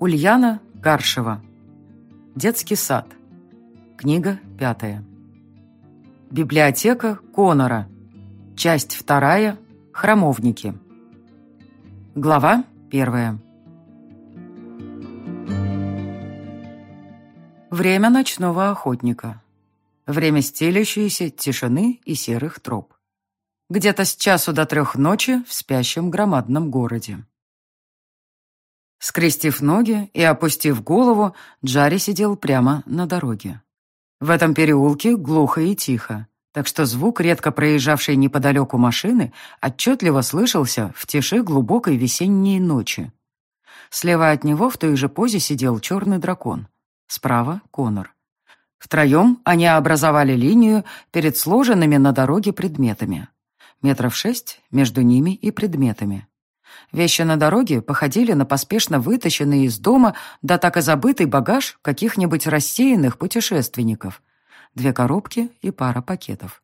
Ульяна Гаршева. Детский сад. Книга пятая. Библиотека Конора. Часть вторая. Храмовники. Глава первая. Время ночного охотника. Время стелящейся тишины и серых троп. Где-то с часу до трех ночи в спящем громадном городе. Скрестив ноги и опустив голову, Джари сидел прямо на дороге. В этом переулке глухо и тихо, так что звук, редко проезжавшей неподалеку машины, отчетливо слышался в тиши глубокой весенней ночи. Слева от него в той же позе сидел черный дракон. Справа — Конор. Втроем они образовали линию перед сложенными на дороге предметами. Метров шесть между ними и предметами. Вещи на дороге походили на поспешно вытащенный из дома, да так и забытый багаж каких-нибудь рассеянных путешественников. Две коробки и пара пакетов.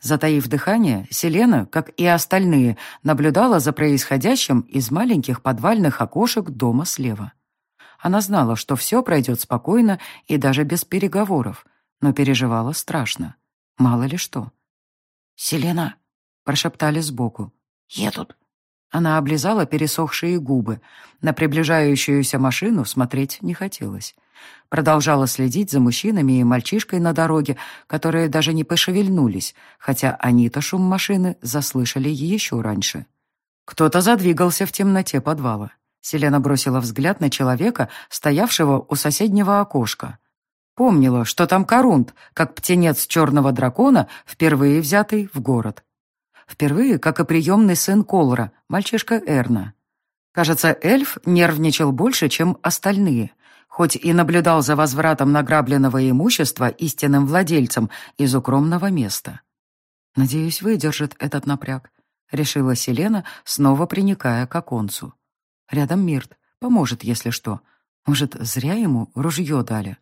Затаив дыхание, Селена, как и остальные, наблюдала за происходящим из маленьких подвальных окошек дома слева. Она знала, что все пройдет спокойно и даже без переговоров, но переживала страшно. Мало ли что. «Селена!» — прошептали сбоку. «Едут!» Она облизала пересохшие губы. На приближающуюся машину смотреть не хотелось. Продолжала следить за мужчинами и мальчишкой на дороге, которые даже не пошевельнулись, хотя они-то шум машины заслышали еще раньше. Кто-то задвигался в темноте подвала. Селена бросила взгляд на человека, стоявшего у соседнего окошка. Помнила, что там Корунд, как птенец черного дракона, впервые взятый в город. Впервые, как и приемный сын Колора, мальчишка Эрна. Кажется, эльф нервничал больше, чем остальные, хоть и наблюдал за возвратом награбленного имущества истинным владельцем из укромного места. «Надеюсь, выдержит этот напряг», — решила Селена, снова приникая к оконцу. «Рядом Мирт. Поможет, если что. Может, зря ему ружье дали?»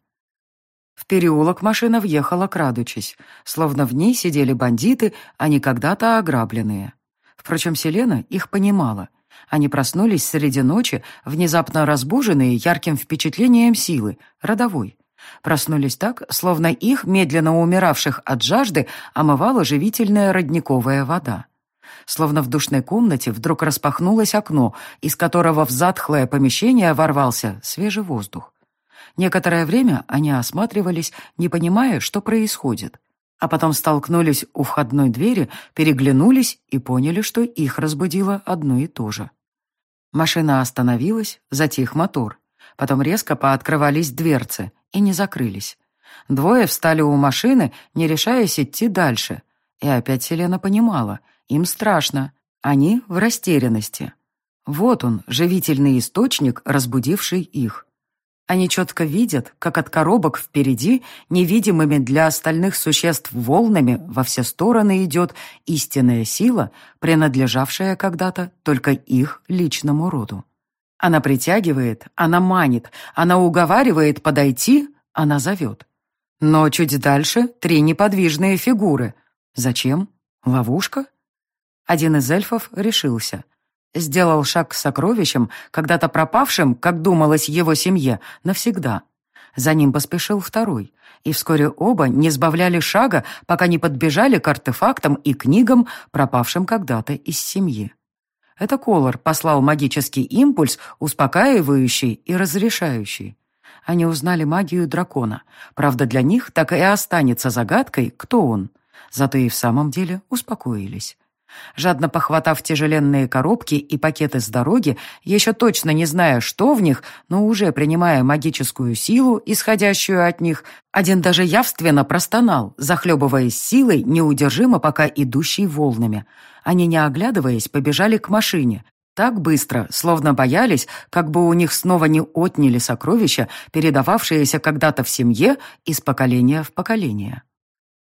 В переулок машина въехала, крадучись, словно в ней сидели бандиты, а не когда-то ограбленные. Впрочем, Селена их понимала. Они проснулись среди ночи, внезапно разбуженные ярким впечатлением силы, родовой. Проснулись так, словно их, медленно умиравших от жажды, омывала живительная родниковая вода. Словно в душной комнате вдруг распахнулось окно, из которого в затхлое помещение ворвался свежий воздух. Некоторое время они осматривались, не понимая, что происходит. А потом столкнулись у входной двери, переглянулись и поняли, что их разбудило одно и то же. Машина остановилась, затих мотор. Потом резко пооткрывались дверцы и не закрылись. Двое встали у машины, не решаясь идти дальше. И опять Селена понимала, им страшно, они в растерянности. Вот он, живительный источник, разбудивший их. Они четко видят, как от коробок впереди, невидимыми для остальных существ волнами, во все стороны идет истинная сила, принадлежавшая когда-то только их личному роду. Она притягивает, она манит, она уговаривает подойти, она зовет. Но чуть дальше три неподвижные фигуры. Зачем? Ловушка? Один из эльфов решился — Сделал шаг к сокровищам, когда-то пропавшим, как думалось его семье, навсегда. За ним поспешил второй, и вскоре оба не сбавляли шага, пока не подбежали к артефактам и книгам, пропавшим когда-то из семьи. Это Колор послал магический импульс, успокаивающий и разрешающий. Они узнали магию дракона. Правда, для них так и останется загадкой, кто он. Зато и в самом деле успокоились. Жадно похватав тяжеленные коробки и пакеты с дороги, еще точно не зная, что в них, но уже принимая магическую силу, исходящую от них, один даже явственно простонал, захлебываясь силой, неудержимо пока идущей волнами. Они, не оглядываясь, побежали к машине. Так быстро, словно боялись, как бы у них снова не отняли сокровища, передававшиеся когда-то в семье из поколения в поколение.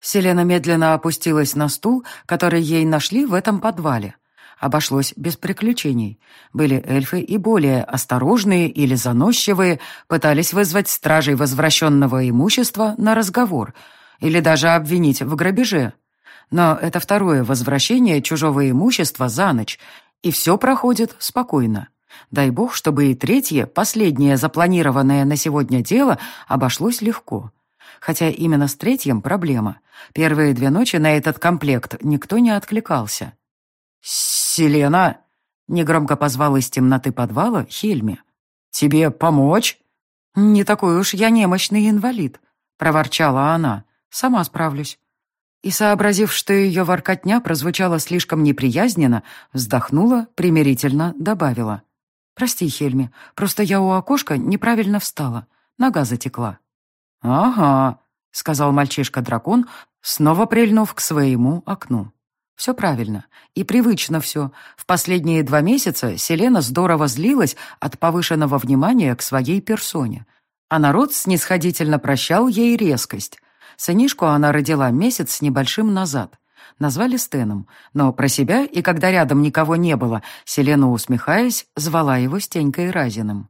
Селена медленно опустилась на стул, который ей нашли в этом подвале. Обошлось без приключений. Были эльфы и более осторожные или заносчивые, пытались вызвать стражей возвращенного имущества на разговор или даже обвинить в грабеже. Но это второе возвращение чужого имущества за ночь, и все проходит спокойно. Дай бог, чтобы и третье, последнее запланированное на сегодня дело обошлось легко. Хотя именно с третьим проблема. Первые две ночи на этот комплект никто не откликался. «Селена!» — негромко позвал из темноты подвала Хельми. «Тебе помочь?» «Не такой уж я немощный инвалид», — проворчала она. «Сама справлюсь». И, сообразив, что ее воркотня прозвучала слишком неприязненно, вздохнула, примирительно добавила. «Прости, Хельми, просто я у окошка неправильно встала. Нога затекла». «Ага», — сказал мальчишка-дракон, снова прильнув к своему окну. Все правильно. И привычно все. В последние два месяца Селена здорово злилась от повышенного внимания к своей персоне. А народ снисходительно прощал ей резкость. Сынишку она родила месяц с небольшим назад. Назвали Стеном, но про себя, и когда рядом никого не было, Селена, усмехаясь, звала его Стенькой Разиным.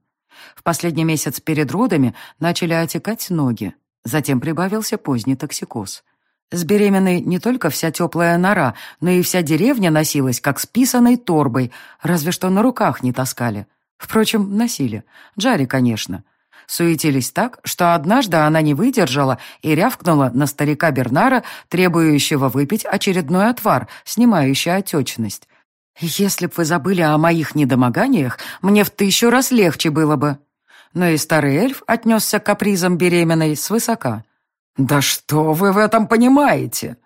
В последний месяц перед родами начали отекать ноги. Затем прибавился поздний токсикоз. С беременной не только вся теплая нора, но и вся деревня носилась, как с писаной торбой, разве что на руках не таскали. Впрочем, носили. Джари, конечно. Суетились так, что однажды она не выдержала и рявкнула на старика Бернара, требующего выпить очередной отвар, снимающий отечность. «Если б вы забыли о моих недомоганиях, мне в тысячу раз легче было бы». Но и старый эльф отнесся к капризам беременной свысока. «Да что вы в этом понимаете?»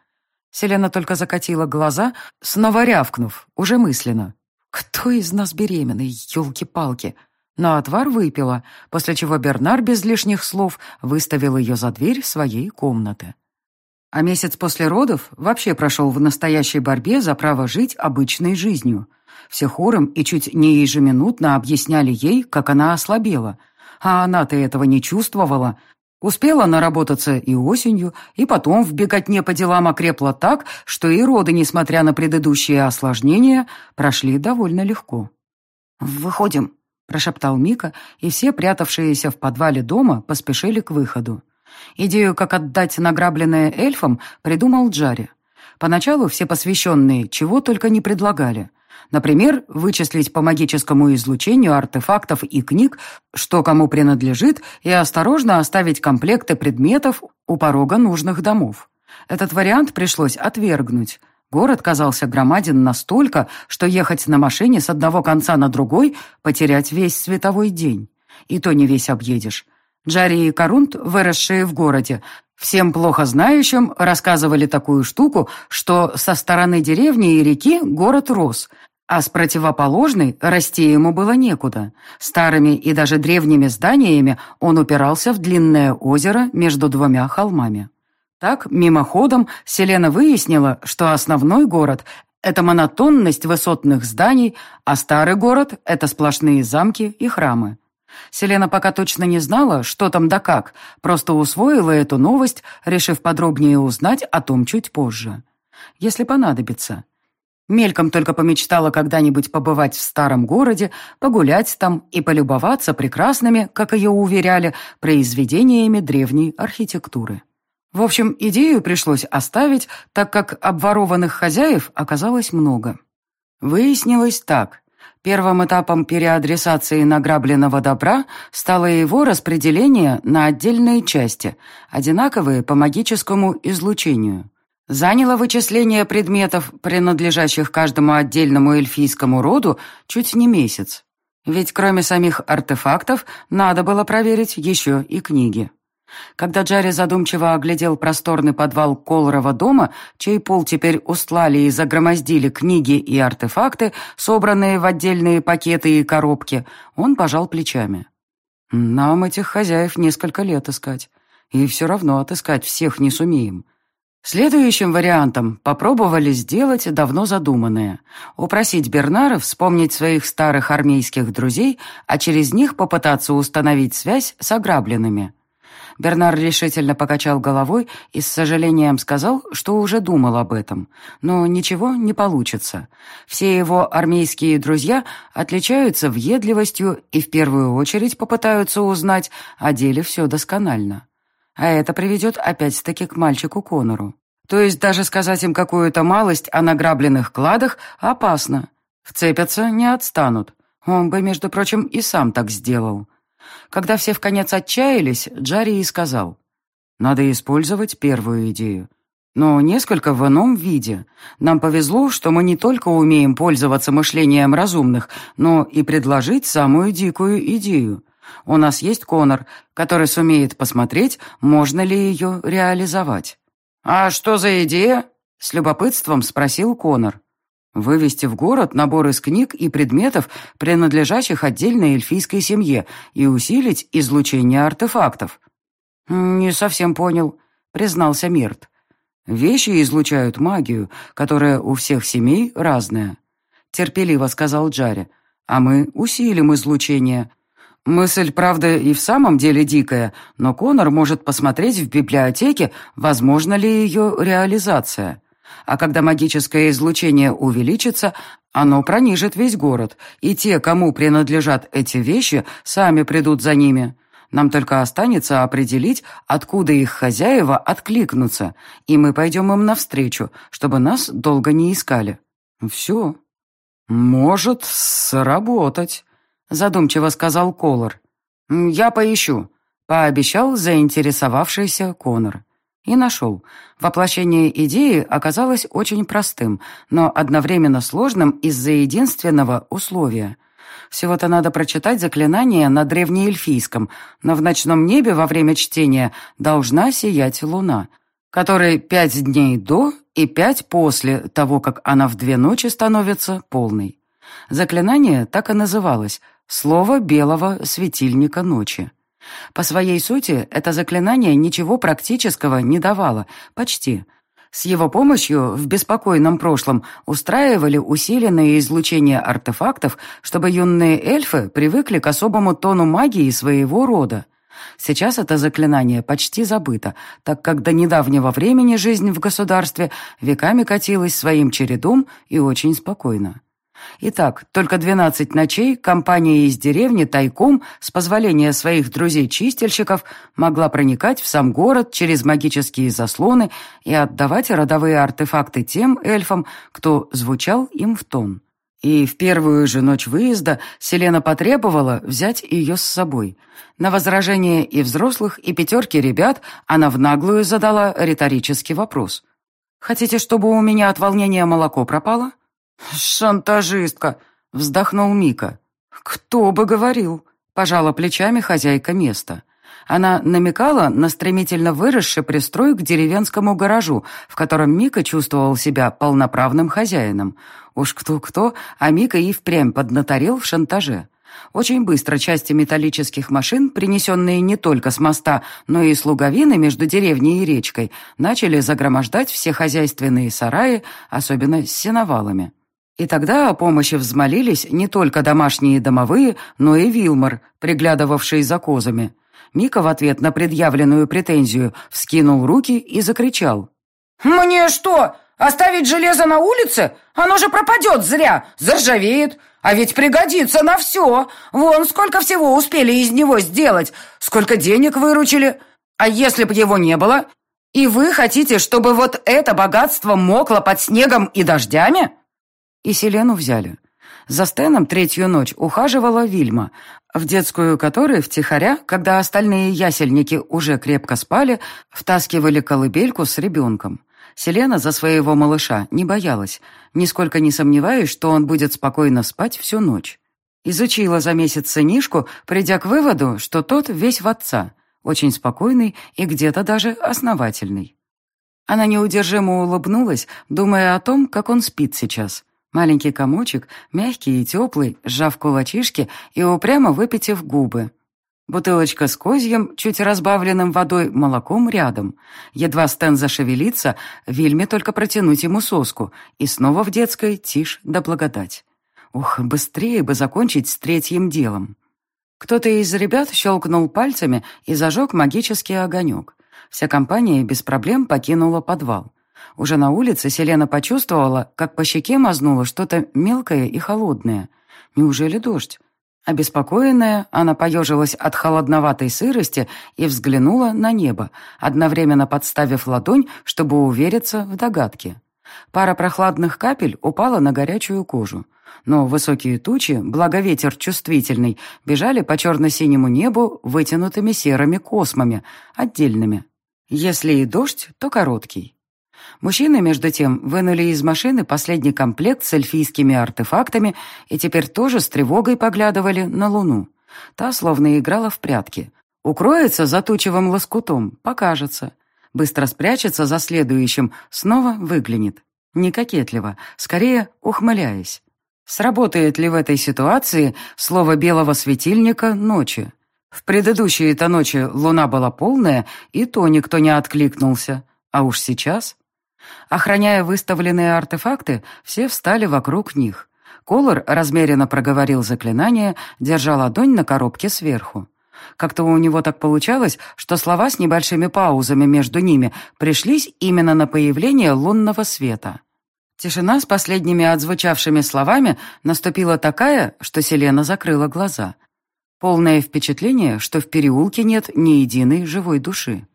Селена только закатила глаза, снова рявкнув, уже мысленно. «Кто из нас беременный, елки-палки?» Но отвар выпила, после чего Бернар без лишних слов выставил ее за дверь своей комнаты. А месяц после родов вообще прошел в настоящей борьбе за право жить обычной жизнью. Все хором и чуть не ежеминутно объясняли ей, как она ослабела. А она-то этого не чувствовала. Успела наработаться и осенью, и потом в беготне по делам окрепла так, что и роды, несмотря на предыдущие осложнения, прошли довольно легко. «Выходим», — прошептал Мика, и все, прятавшиеся в подвале дома, поспешили к выходу. Идею, как отдать награбленное эльфам, придумал Джари. Поначалу все посвященные чего только не предлагали. Например, вычислить по магическому излучению артефактов и книг, что кому принадлежит, и осторожно оставить комплекты предметов у порога нужных домов. Этот вариант пришлось отвергнуть. Город казался громаден настолько, что ехать на машине с одного конца на другой — потерять весь световой день. И то не весь объедешь. Джари и Корунт, выросшие в городе, всем плохо знающим, рассказывали такую штуку, что со стороны деревни и реки город рос, а с противоположной расти ему было некуда. Старыми и даже древними зданиями он упирался в длинное озеро между двумя холмами. Так, мимоходом, Селена выяснила, что основной город — это монотонность высотных зданий, а старый город — это сплошные замки и храмы. Селена пока точно не знала, что там да как, просто усвоила эту новость, решив подробнее узнать о том чуть позже. Если понадобится. Мельком только помечтала когда-нибудь побывать в старом городе, погулять там и полюбоваться прекрасными, как ее уверяли, произведениями древней архитектуры. В общем, идею пришлось оставить, так как обворованных хозяев оказалось много. Выяснилось так. Первым этапом переадресации награбленного добра стало его распределение на отдельные части, одинаковые по магическому излучению. Заняло вычисление предметов, принадлежащих каждому отдельному эльфийскому роду, чуть не месяц. Ведь кроме самих артефактов надо было проверить еще и книги. Когда Джарри задумчиво оглядел просторный подвал Колорова дома, чей пол теперь устлали и загромоздили книги и артефакты, собранные в отдельные пакеты и коробки, он пожал плечами. «Нам этих хозяев несколько лет искать, и все равно отыскать всех не сумеем». Следующим вариантом попробовали сделать давно задуманное. Упросить Бернара вспомнить своих старых армейских друзей, а через них попытаться установить связь с ограбленными. Бернар решительно покачал головой и с сожалением сказал, что уже думал об этом. Но ничего не получится. Все его армейские друзья отличаются въедливостью и в первую очередь попытаются узнать о деле все досконально. А это приведет опять-таки к мальчику Конору. То есть даже сказать им какую-то малость о награбленных кладах опасно. Вцепятся, не отстанут. Он бы, между прочим, и сам так сделал. Когда все в конец отчаялись, Джарри и сказал, «Надо использовать первую идею но несколько в ином виде. Нам повезло, что мы не только умеем пользоваться мышлением разумных, но и предложить самую дикую идею. У нас есть Конор, который сумеет посмотреть, можно ли ее реализовать. «А что за идея?» — с любопытством спросил Конор. «Вывести в город набор из книг и предметов, принадлежащих отдельной эльфийской семье, и усилить излучение артефактов». «Не совсем понял», — признался Мирт. Вещи излучают магию, которая у всех семей разная», — терпеливо сказал Джаре. «А мы усилим излучение. Мысль, правда, и в самом деле дикая, но Конор может посмотреть в библиотеке, возможно ли ее реализация. А когда магическое излучение увеличится, оно пронижит весь город, и те, кому принадлежат эти вещи, сами придут за ними». Нам только останется определить, откуда их хозяева откликнутся, и мы пойдем им навстречу, чтобы нас долго не искали. Все. Может сработать, задумчиво сказал Колор. Я поищу, пообещал заинтересовавшийся Конор. И нашел. Воплощение идеи оказалось очень простым, но одновременно сложным из-за единственного условия — всего-то надо прочитать заклинание на древнеэльфийском, но в ночном небе во время чтения должна сиять луна, которой пять дней до и пять после того, как она в две ночи становится полной. Заклинание так и называлось «Слово белого светильника ночи». По своей сути, это заклинание ничего практического не давало, почти – с его помощью в беспокойном прошлом устраивали усиленное излучение артефактов, чтобы юные эльфы привыкли к особому тону магии своего рода. Сейчас это заклинание почти забыто, так как до недавнего времени жизнь в государстве веками катилась своим чередом и очень спокойно. Итак, только 12 ночей компания из деревни тайком, с позволения своих друзей-чистильщиков, могла проникать в сам город через магические заслоны и отдавать родовые артефакты тем эльфам, кто звучал им в тон. И в первую же ночь выезда Селена потребовала взять ее с собой. На возражение и взрослых, и пятерки ребят она в наглую задала риторический вопрос. «Хотите, чтобы у меня от волнения молоко пропало?» «Шантажистка!» — вздохнул Мика. «Кто бы говорил?» — пожала плечами хозяйка места. Она намекала на стремительно выросший пристрой к деревенскому гаражу, в котором Мика чувствовал себя полноправным хозяином. Уж кто-кто, а Мика и впрямь поднаторел в шантаже. Очень быстро части металлических машин, принесенные не только с моста, но и с луговины между деревней и речкой, начали загромождать все хозяйственные сараи, особенно с сеновалами. И тогда о помощи взмолились не только домашние домовые, но и Вилмор, приглядывавший за козами. Мика в ответ на предъявленную претензию вскинул руки и закричал. «Мне что, оставить железо на улице? Оно же пропадет зря, заржавеет. А ведь пригодится на все. Вон сколько всего успели из него сделать, сколько денег выручили. А если бы его не было? И вы хотите, чтобы вот это богатство мокло под снегом и дождями?» И Селену взяли. За Стеном третью ночь ухаживала Вильма, в детскую которой втихаря, когда остальные ясельники уже крепко спали, втаскивали колыбельку с ребенком. Селена за своего малыша не боялась, нисколько не сомневаясь, что он будет спокойно спать всю ночь. Изучила за месяц сынишку, придя к выводу, что тот весь в отца, очень спокойный и где-то даже основательный. Она неудержимо улыбнулась, думая о том, как он спит сейчас. Маленький комочек, мягкий и теплый, сжав кулачишки и упрямо выпитив губы. Бутылочка с козьем, чуть разбавленным водой, молоком рядом. Едва Стэн зашевелится, Вильме только протянуть ему соску, и снова в детской тишь да благодать. Ух, быстрее бы закончить с третьим делом. Кто-то из ребят щелкнул пальцами и зажег магический огонек. Вся компания без проблем покинула подвал. Уже на улице Селена почувствовала, как по щеке мазнуло что-то мелкое и холодное. Неужели дождь? Обеспокоенная, она поежилась от холодноватой сырости и взглянула на небо, одновременно подставив ладонь, чтобы увериться в догадке. Пара прохладных капель упала на горячую кожу. Но высокие тучи, благо ветер чувствительный, бежали по черно-синему небу вытянутыми серыми космами, отдельными. Если и дождь, то короткий. Мужчины, между тем, вынули из машины последний комплект с эльфийскими артефактами и теперь тоже с тревогой поглядывали на Луну. Та словно играла в прятки. Укроется затучевым лоскутом, покажется. Быстро спрячется за следующим, снова выглянет. Не кокетливо, скорее ухмыляясь. Сработает ли в этой ситуации слово белого светильника ночи? В предыдущие-то ночи луна была полная, и то никто не откликнулся. А уж сейчас... Охраняя выставленные артефакты, все встали вокруг них. Колор размеренно проговорил заклинание, держа ладонь на коробке сверху. Как-то у него так получалось, что слова с небольшими паузами между ними пришлись именно на появление лунного света. Тишина с последними отзвучавшими словами наступила такая, что Селена закрыла глаза. Полное впечатление, что в переулке нет ни единой живой души.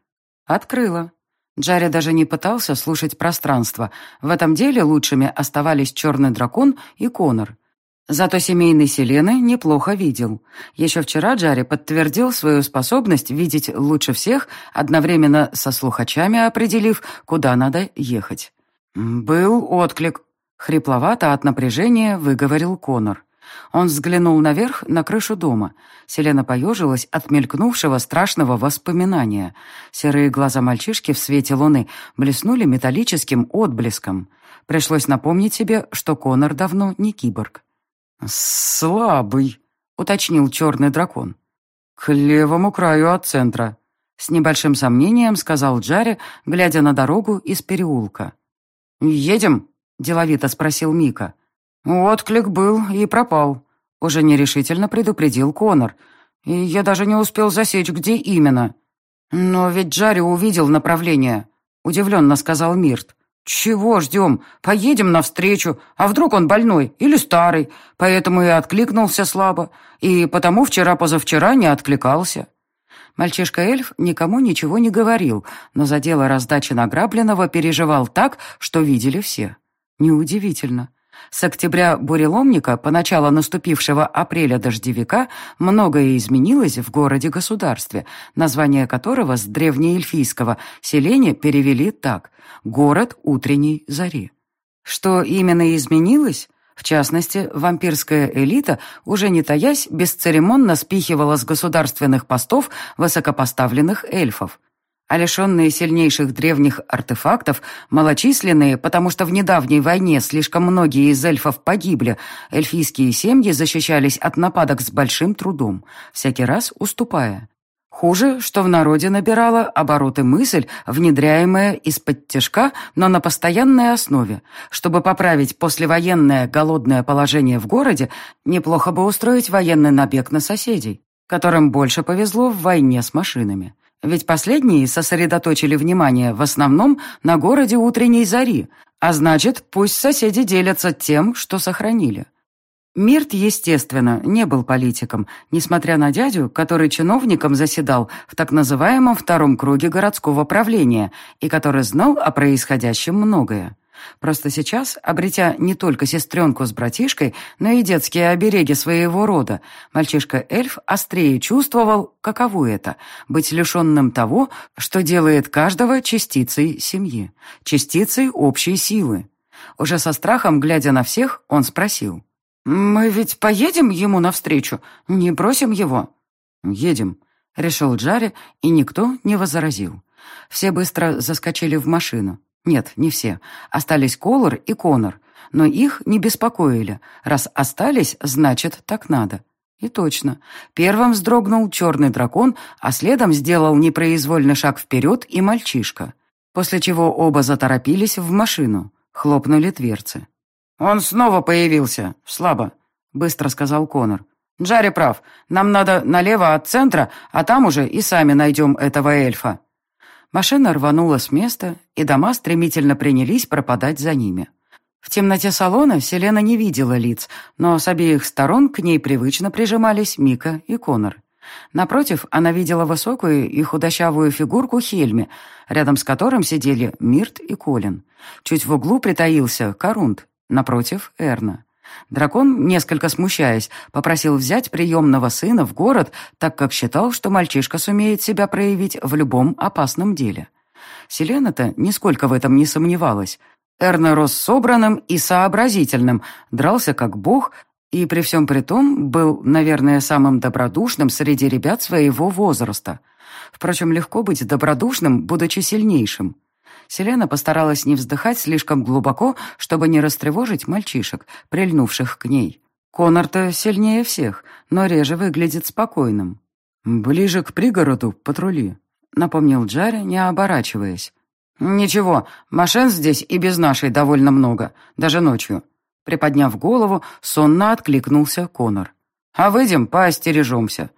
Открыла. Джарри даже не пытался слушать пространство. В этом деле лучшими оставались черный дракон и Конор. Зато семейный Селены неплохо видел. Еще вчера Джарри подтвердил свою способность видеть лучше всех, одновременно со слухачами определив, куда надо ехать. «Был отклик», — хрипловато от напряжения выговорил Конор. Он взглянул наверх на крышу дома. Селена поежилась от мелькнувшего страшного воспоминания. Серые глаза мальчишки в свете луны блеснули металлическим отблеском. Пришлось напомнить себе, что Конор давно не киборг. «Слабый», — уточнил черный дракон. «К левому краю от центра», — с небольшим сомнением сказал Джарри, глядя на дорогу из переулка. «Едем?» — деловито спросил Мика. «Отклик был и пропал», — уже нерешительно предупредил Конор. «И я даже не успел засечь, где именно». «Но ведь Джарри увидел направление», — удивленно сказал Мирт. «Чего ждем? Поедем навстречу. А вдруг он больной или старый? Поэтому и откликнулся слабо. И потому вчера-позавчера не откликался». Мальчишка-эльф никому ничего не говорил, но за дело раздачи награбленного переживал так, что видели все. Неудивительно. С октября буреломника по начало наступившего апреля дождевика многое изменилось в городе-государстве, название которого с древнеэльфийского селения перевели так «Город утренней зари». Что именно изменилось? В частности, вампирская элита, уже не таясь, бесцеремонно спихивала с государственных постов высокопоставленных эльфов а лишенные сильнейших древних артефактов, малочисленные, потому что в недавней войне слишком многие из эльфов погибли, эльфийские семьи защищались от нападок с большим трудом, всякий раз уступая. Хуже, что в народе набирала обороты мысль, внедряемая из-под тяжка, но на постоянной основе. Чтобы поправить послевоенное голодное положение в городе, неплохо бы устроить военный набег на соседей, которым больше повезло в войне с машинами. Ведь последние сосредоточили внимание в основном на городе утренней зари, а значит, пусть соседи делятся тем, что сохранили. Мирт, естественно, не был политиком, несмотря на дядю, который чиновником заседал в так называемом втором круге городского правления и который знал о происходящем многое. Просто сейчас, обретя не только сестренку с братишкой, но и детские обереги своего рода, мальчишка-эльф острее чувствовал, каково это — быть лишенным того, что делает каждого частицей семьи, частицей общей силы. Уже со страхом, глядя на всех, он спросил. «Мы ведь поедем ему навстречу? Не бросим его?» «Едем», — решил Джаре, и никто не возразил. Все быстро заскочили в машину. Нет, не все. Остались Колор и Конор. Но их не беспокоили. Раз остались, значит, так надо. И точно. Первым вздрогнул черный дракон, а следом сделал непроизвольный шаг вперед и мальчишка. После чего оба заторопились в машину. Хлопнули дверцы. «Он снова появился. Слабо», — быстро сказал Конор. «Джарри прав. Нам надо налево от центра, а там уже и сами найдем этого эльфа». Машина рванула с места, и дома стремительно принялись пропадать за ними. В темноте салона Селена не видела лиц, но с обеих сторон к ней привычно прижимались Мика и Конор. Напротив, она видела высокую и худощавую фигурку Хельми, рядом с которым сидели Мирт и Колин. Чуть в углу притаился Корунд, напротив — Эрна. Дракон, несколько смущаясь, попросил взять приемного сына в город, так как считал, что мальчишка сумеет себя проявить в любом опасном деле. Селена-то нисколько в этом не сомневалась. Эрна рос собранным и сообразительным, дрался как бог, и при всем при том был, наверное, самым добродушным среди ребят своего возраста. Впрочем, легко быть добродушным, будучи сильнейшим. Селена постаралась не вздыхать слишком глубоко, чтобы не растревожить мальчишек, прильнувших к ней. Конор-то сильнее всех, но реже выглядит спокойным. «Ближе к пригороду патрули», — напомнил Джарри, не оборачиваясь. «Ничего, машин здесь и без нашей довольно много, даже ночью». Приподняв голову, сонно откликнулся Конор. «А выйдем, поостережемся».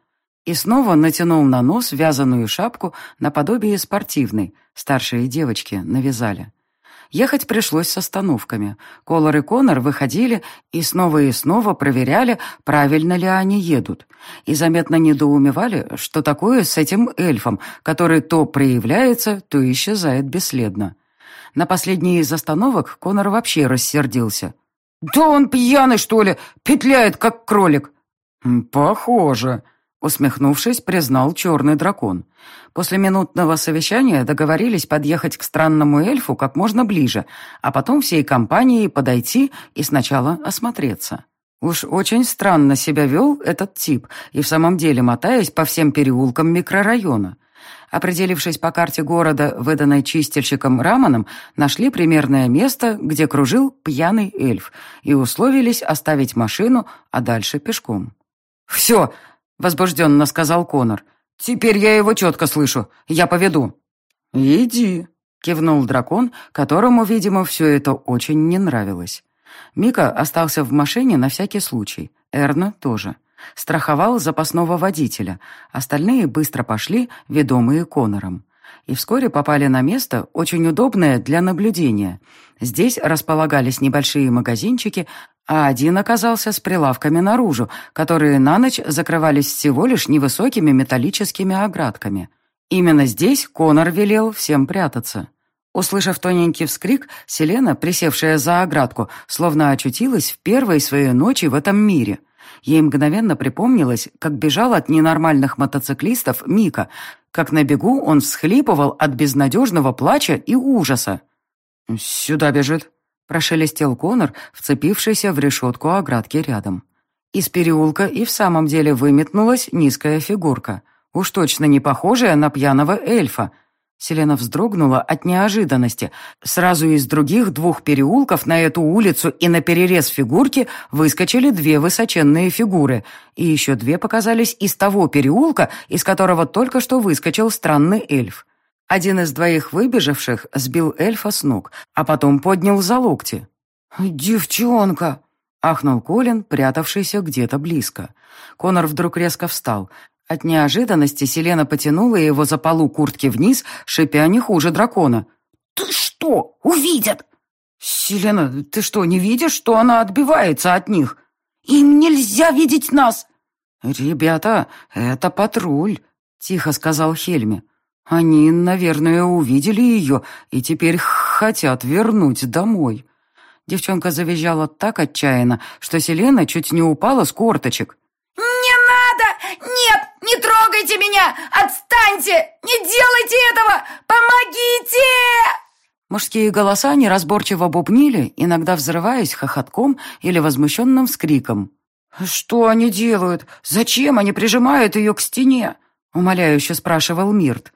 И снова натянул на нос вязаную шапку наподобие спортивной. Старшие девочки навязали. Ехать пришлось с остановками. Колор и Конор выходили и снова и снова проверяли, правильно ли они едут. И заметно недоумевали, что такое с этим эльфом, который то проявляется, то исчезает бесследно. На последней из остановок Конор вообще рассердился. «Да он пьяный, что ли? Петляет, как кролик!» «Похоже», Усмехнувшись, признал черный дракон. После минутного совещания договорились подъехать к странному эльфу как можно ближе, а потом всей компанией подойти и сначала осмотреться. Уж очень странно себя вел этот тип, и в самом деле мотаясь по всем переулкам микрорайона. Определившись по карте города, выданной чистильщиком Раманом, нашли примерное место, где кружил пьяный эльф, и условились оставить машину, а дальше пешком. «Все, — возбужденно сказал Конор. «Теперь я его четко слышу. Я поведу». «Иди», — кивнул дракон, которому, видимо, все это очень не нравилось. Мика остался в машине на всякий случай. Эрна тоже. Страховал запасного водителя. Остальные быстро пошли, ведомые Конором и вскоре попали на место, очень удобное для наблюдения. Здесь располагались небольшие магазинчики, а один оказался с прилавками наружу, которые на ночь закрывались всего лишь невысокими металлическими оградками. Именно здесь Конор велел всем прятаться. Услышав тоненький вскрик, Селена, присевшая за оградку, словно очутилась в первой своей ночи в этом мире. Ей мгновенно припомнилось, как бежал от ненормальных мотоциклистов Мика, как на бегу он всхлипывал от безнадежного плача и ужаса. «Сюда бежит», — прошелестел Конор, вцепившийся в решетку оградки рядом. Из переулка и в самом деле выметнулась низкая фигурка, уж точно не похожая на пьяного эльфа, Селена вздрогнула от неожиданности. Сразу из других двух переулков на эту улицу и на перерез фигурки выскочили две высоченные фигуры, и еще две показались из того переулка, из которого только что выскочил странный эльф. Один из двоих выбежавших сбил эльфа с ног, а потом поднял за локти. «Девчонка!» — ахнул Колин, прятавшийся где-то близко. Конор вдруг резко встал. От неожиданности Селена потянула его за полу куртки вниз, шипя не хуже дракона. «Ты что, увидят?» «Селена, ты что, не видишь, что она отбивается от них? Им нельзя видеть нас!» «Ребята, это патруль», — тихо сказал Хельми. «Они, наверное, увидели ее и теперь хотят вернуть домой». Девчонка завизжала так отчаянно, что Селена чуть не упала с корточек. «Не надо! Нет, не трогайте меня! Отстаньте! Не делайте этого! Помогите!» Мужские голоса неразборчиво бубнили, иногда взрываясь хохотком или возмущенным вскриком. «Что они делают? Зачем они прижимают ее к стене?» — умоляюще спрашивал Мирт.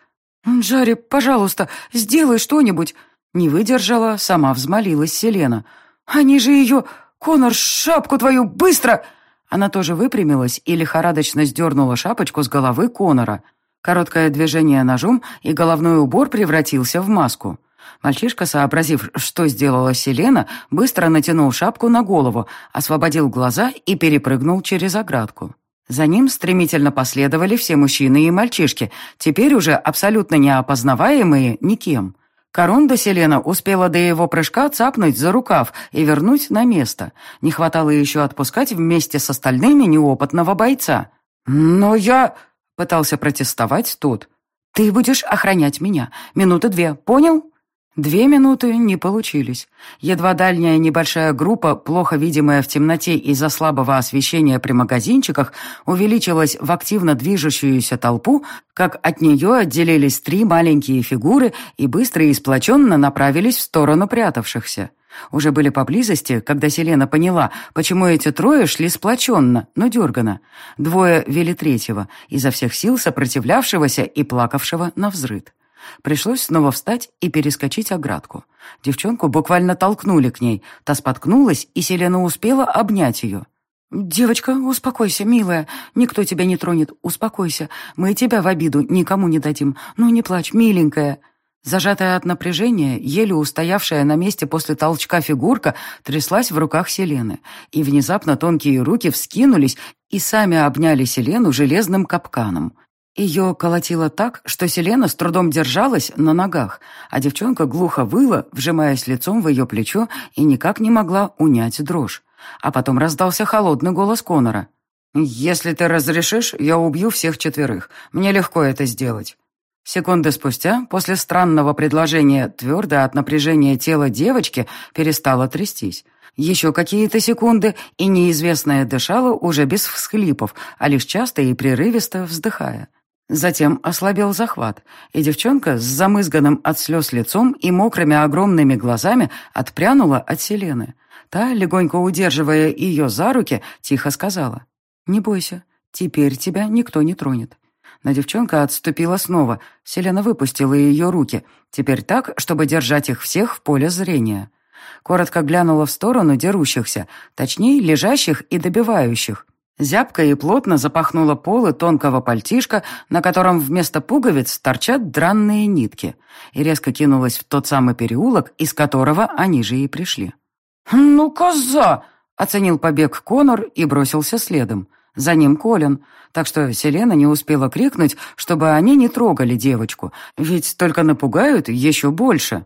«Джарри, пожалуйста, сделай что-нибудь!» Не выдержала, сама взмолилась Селена. «Они же ее... Конор, шапку твою, быстро!» Она тоже выпрямилась и лихорадочно сдернула шапочку с головы Конора. Короткое движение ножом, и головной убор превратился в маску. Мальчишка, сообразив, что сделала Селена, быстро натянул шапку на голову, освободил глаза и перепрыгнул через оградку. За ним стремительно последовали все мужчины и мальчишки, теперь уже абсолютно неопознаваемые никем. Коронда Селена успела до его прыжка цапнуть за рукав и вернуть на место. Не хватало еще отпускать вместе с остальными неопытного бойца. «Но я...» — пытался протестовать тот. «Ты будешь охранять меня. Минуты две, понял?» Две минуты не получились. Едва дальняя небольшая группа, плохо видимая в темноте из-за слабого освещения при магазинчиках, увеличилась в активно движущуюся толпу, как от нее отделились три маленькие фигуры и быстро и сплоченно направились в сторону прятавшихся. Уже были поблизости, когда Селена поняла, почему эти трое шли сплоченно, но дергано. Двое вели третьего, изо всех сил сопротивлявшегося и плакавшего на взрыд. Пришлось снова встать и перескочить оградку. Девчонку буквально толкнули к ней. Та споткнулась, и Селена успела обнять ее. «Девочка, успокойся, милая. Никто тебя не тронет. Успокойся. Мы тебя в обиду никому не дадим. Ну, не плачь, миленькая». Зажатая от напряжения, еле устоявшая на месте после толчка фигурка тряслась в руках Селены, и внезапно тонкие руки вскинулись и сами обняли Селену железным капканом. Ее колотило так, что Селена с трудом держалась на ногах, а девчонка глухо выла, вжимаясь лицом в ее плечо, и никак не могла унять дрожь. А потом раздался холодный голос Конора. «Если ты разрешишь, я убью всех четверых. Мне легко это сделать». Секунды спустя, после странного предложения, твердо от напряжения тела девочки перестала трястись. Еще какие-то секунды, и неизвестная дышала уже без всхлипов, а лишь часто и прерывисто вздыхая. Затем ослабел захват, и девчонка с замызганным от слез лицом и мокрыми огромными глазами отпрянула от Селены. Та, легонько удерживая ее за руки, тихо сказала. «Не бойся, теперь тебя никто не тронет». Но девчонка отступила снова. Селена выпустила ее руки, теперь так, чтобы держать их всех в поле зрения. Коротко глянула в сторону дерущихся, точнее, лежащих и добивающих. Зябко и плотно запахнула полы тонкого пальтишка, на котором вместо пуговиц торчат дранные нитки, и резко кинулась в тот самый переулок, из которого они же и пришли. «Ну, коза!» — оценил побег Конор и бросился следом. За ним Колин, так что Селена не успела крикнуть, чтобы они не трогали девочку, ведь только напугают еще больше.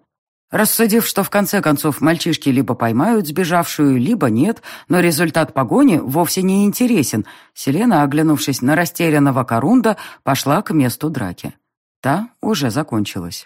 Рассудив, что в конце концов мальчишки либо поймают сбежавшую, либо нет, но результат погони вовсе не интересен, Селена, оглянувшись на растерянного Корунда, пошла к месту драки. Та уже закончилась.